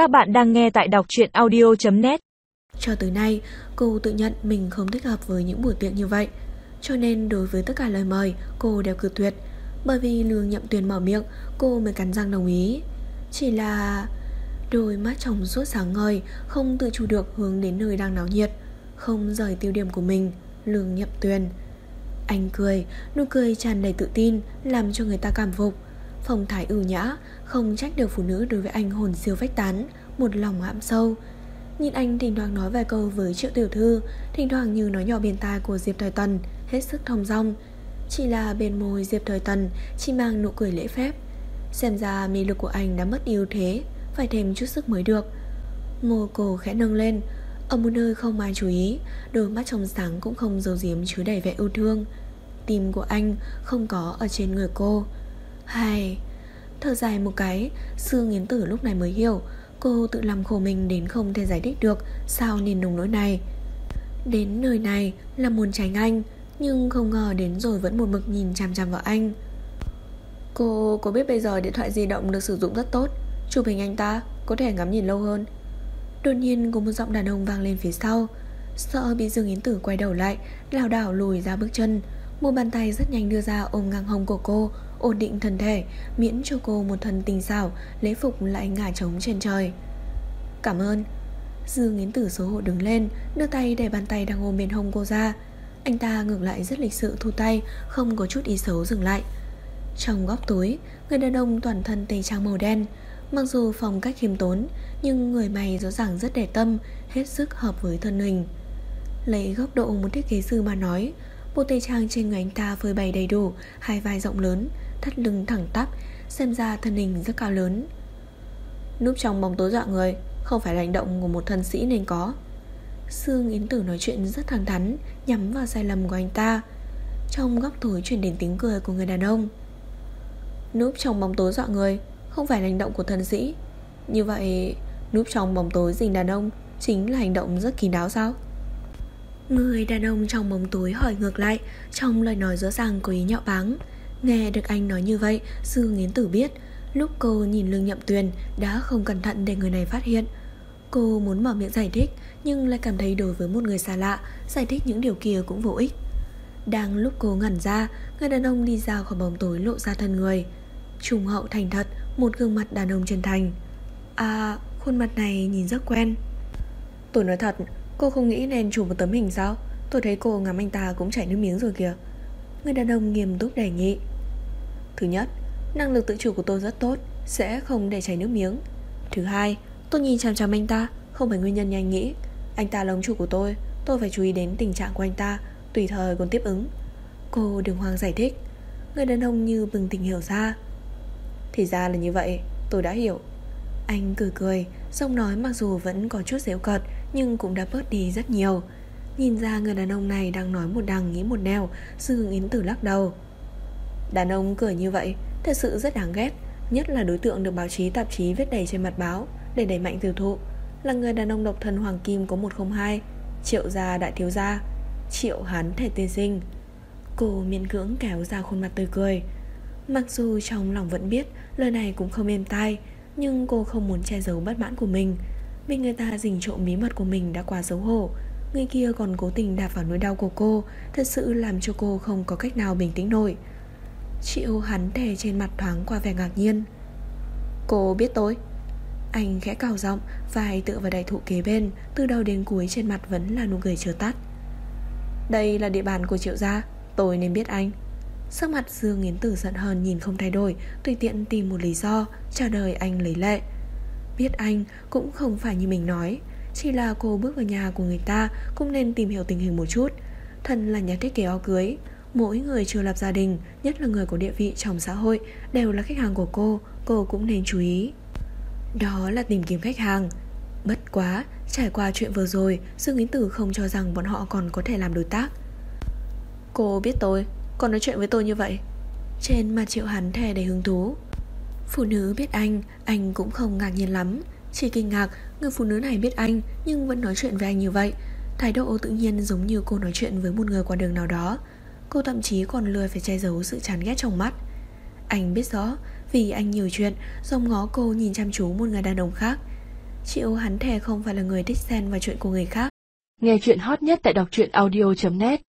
Các bạn đang nghe tại đọc truyện audio.net Cho tới nay, cô tự nhận mình không thích hợp với những buổi tiệc như vậy. Cho nên đối với tất cả lời mời, cô đều cự tuyệt. Bởi vì lương nhậm tuyền mở miệng, cô mới cắn răng đồng ý. Chỉ là... Đôi mắt trong suốt sáng ngời, không tự chủ được hướng đến nơi đang náo nhiệt. Không rời tiêu điểm của mình, lương nhậm tuyền. Anh cười, nụ cười tràn đầy tự tin, làm cho người ta cảm phục. Phong thái ưu nhã, không trách được phụ nữ đối với anh hồn siêu vách tán, một lòng hãm sâu. Nhìn anh thỉnh thoảng nói vài câu với triệu tiểu thư, thỉnh thoảng như nói nhỏ bên tai của Diệp Thời Tần, hết sức thông dong. Chỉ là bên môi Diệp Thời Tần chỉ mang nụ cười lễ phép. Xem ra mì lực của anh đã mất ưu thế, phải thêm chút sức mới được. Môi cổ khẽ nâng lên, ở một nơi không ai chú ý, đôi mắt trong sáng cũng không giấu giếm chứa đầy vẻ yêu thương. Tim của anh không có ở trên người cô. Hay... Thở dài một cái Sương Yến Tử lúc này mới hiểu, Cô tự làm khổ mình đến không thể giải thích được Sao nên nồng nỗi này. Đến nơi này là muốn tránh anh, Nhưng không ngờ đến rồi vẫn một mực nhìn chằm chằm vào anh. Cô có biết bây giờ điện thoại di động được sử dụng rất tốt, Chụp hình anh ta, Có thể ngắm nhìn lâu hơn. Đột nhiên có một giọng đàn ông vang lên phía sau, Sợ bị Dương Yến Tử quay đầu lại, lảo đảo lùi ra bước chân. Một bàn tay rất nhanh đưa ra ôm ngang hông của cô ổn định thân thể, miễn cho cô một thân tình xảo, lễ phục lại ngả trống trên trời. Cảm ơn. dư nghiến Tử số hộ đứng lên, đưa tay để bàn tay đang ôm bên hông cô ra. Anh ta ngược lại rất lịch sự thu tay, không có chút ý xấu dừng lại. Trong góc tối, người đàn ông toàn thân tây trang màu đen. Mặc dù phong cách khiêm tốn, nhưng người mày rõ ràng rất để tâm, hết sức hợp với thân hình. Lấy góc độ một thiết kế sư mà nói, bộ tây trang trên người anh ta phơi bày đầy đủ, hai vai rộng lớn, thắt lưng thẳng tắp Xem ra thân hình rất cao lớn. Núp trong bóng tối dọa người Không phải là hành động của một thân sĩ nên có. Sương Yến Tử nói chuyện rất thẳng thắn Nhắm vào sai lầm của anh ta. Trong góc tối chuyển đến tiếng cười của người đàn ông. Núp trong bóng tối dọa người Không phải là hành động của thân sĩ. Như vậy Núp trong bóng tối dình đàn ông Chính là hành động rất kín đáo sao? Người đàn ông trong bóng tối hỏi ngược lại, Trong lời nói rõ ràng có ý nhạo báng. Nghe được anh nói như vậy, Sư Nghiến Tử biết, Lúc cô nhìn lương nhậm tuyền Đã không cẩn thận để người này phát hiện. Cô muốn mở miệng giải thích, Nhưng lại cảm thấy đối với một người xa lạ, Giải thích những điều kia cũng vô ích. Đang lúc cô ngẩn ra, Người đàn ông đi ra khỏi bóng tối lộ ra thân người. Trùng hậu thành thật, Một gương mặt đàn ông chân thành. À khuôn mặt này nhìn rất quen. Tôi nói thật Cô không nghĩ nên chụp một tấm hình sao? Tôi thấy cô ngắm anh ta cũng chảy nước miếng rồi kìa. Người đàn ông nghiêm túc đề nghị. Thứ nhất, năng lực tự chủ của tôi rất tốt Sẽ không để chảy nước miếng. Thứ hai, tôi nhìn chằm chằm anh ta Không phải nguyên nhân như anh nghĩ. Anh ta là ông chủ của tôi Tôi phải chú ý đến tình trạng của anh ta Tùy thời còn tiếp ứng. Cô đừng hoang giải thích. Người đàn ông như bừng tỉnh hiểu ra. Thì ra là như vậy, tôi đã hiểu. Anh cười cười Xong nói mặc dù vẫn có chút dễu cợt nhưng cũng đã bớt đi rất nhiều. Nhìn ra người đàn ông này đang nói một đằng, nghĩ một nẻo Dương Yến Tử lắc đầu. Đàn ông cười như vậy, Thật sự rất đáng ghét, Nhất là đối tượng được báo chí tạp chí viết đầy trên mặt báo, Để đẩy mạnh tiêu thụ. Là người đàn ông độc thân Hoàng Kim có 102 Triệu gia đại thiếu gia, Triệu hắn thể tê sinh. Cô miễn cưỡng kéo ra khuôn mặt tươi cười. Mặc dù trong lòng vẫn biết Lời này cũng không êm tai, Nhưng cô không muốn che giấu bất mãn của mình. Bị người ta dình trộm bí mật của mình đã quá xấu hổ. Người kia còn cố tình đạp vào nỗi đau của cô, Thật sự làm cho cô không có cách nào bình tĩnh nổi. Chịu hắn đè trên mặt thoáng qua vẻ ngạc nhiên. Cô biết tôi? Anh khẽ cào giọng, Vai tựa vào đại thụ kế bên, Từ đầu đến cuối trên mặt vẫn là nụ cười chưa tắt. Đây là địa bàn của triệu gia, Tôi nên biết anh. Sắc mặt Dương Yến Tử giận hờn nhìn không thay đổi, Tùy tiện tìm một lý do, Trả đời anh lấy lệ. Biết anh cũng không phải như mình nói. Chỉ là cô bước vào nhà của người ta Cũng nên tìm hiểu tình hình một chút. Thân là nhà thiết kế áo cưới Mỗi người chưa lập gia đình Nhất là người có địa vị trong xã hội Đều là khách hàng của cô Cô cũng nên chú ý. Đó là tìm kiếm khách hàng. Bất quá, trải qua chuyện vừa rồi Dương Yến Tử không cho rằng bọn họ còn có thể làm đối tác. Cô biết tôi Còn nói chuyện với tôi như vậy. Trên mặt triệu hắn thè đầy hứng thú. Phụ nữ biết anh Anh cũng không ngạc nhiên lắm. Chỉ kinh ngạc, người phụ nữ này biết anh, Nhưng vẫn nói chuyện với anh như vậy. Thái độ tự nhiên giống như cô nói chuyện với một người qua đường nào đó. Cô thậm chí còn lười phải che giấu sự chán ghét trong mắt. Anh biết rõ, Vì anh nhiều chuyện Dòng ngó cô nhìn chăm chú một người đàn ông khác. Chịu hắn thề không phải là người thích xen vào chuyện của người khác. Nghe chuyện hot nhất tại đọc truyện audio.net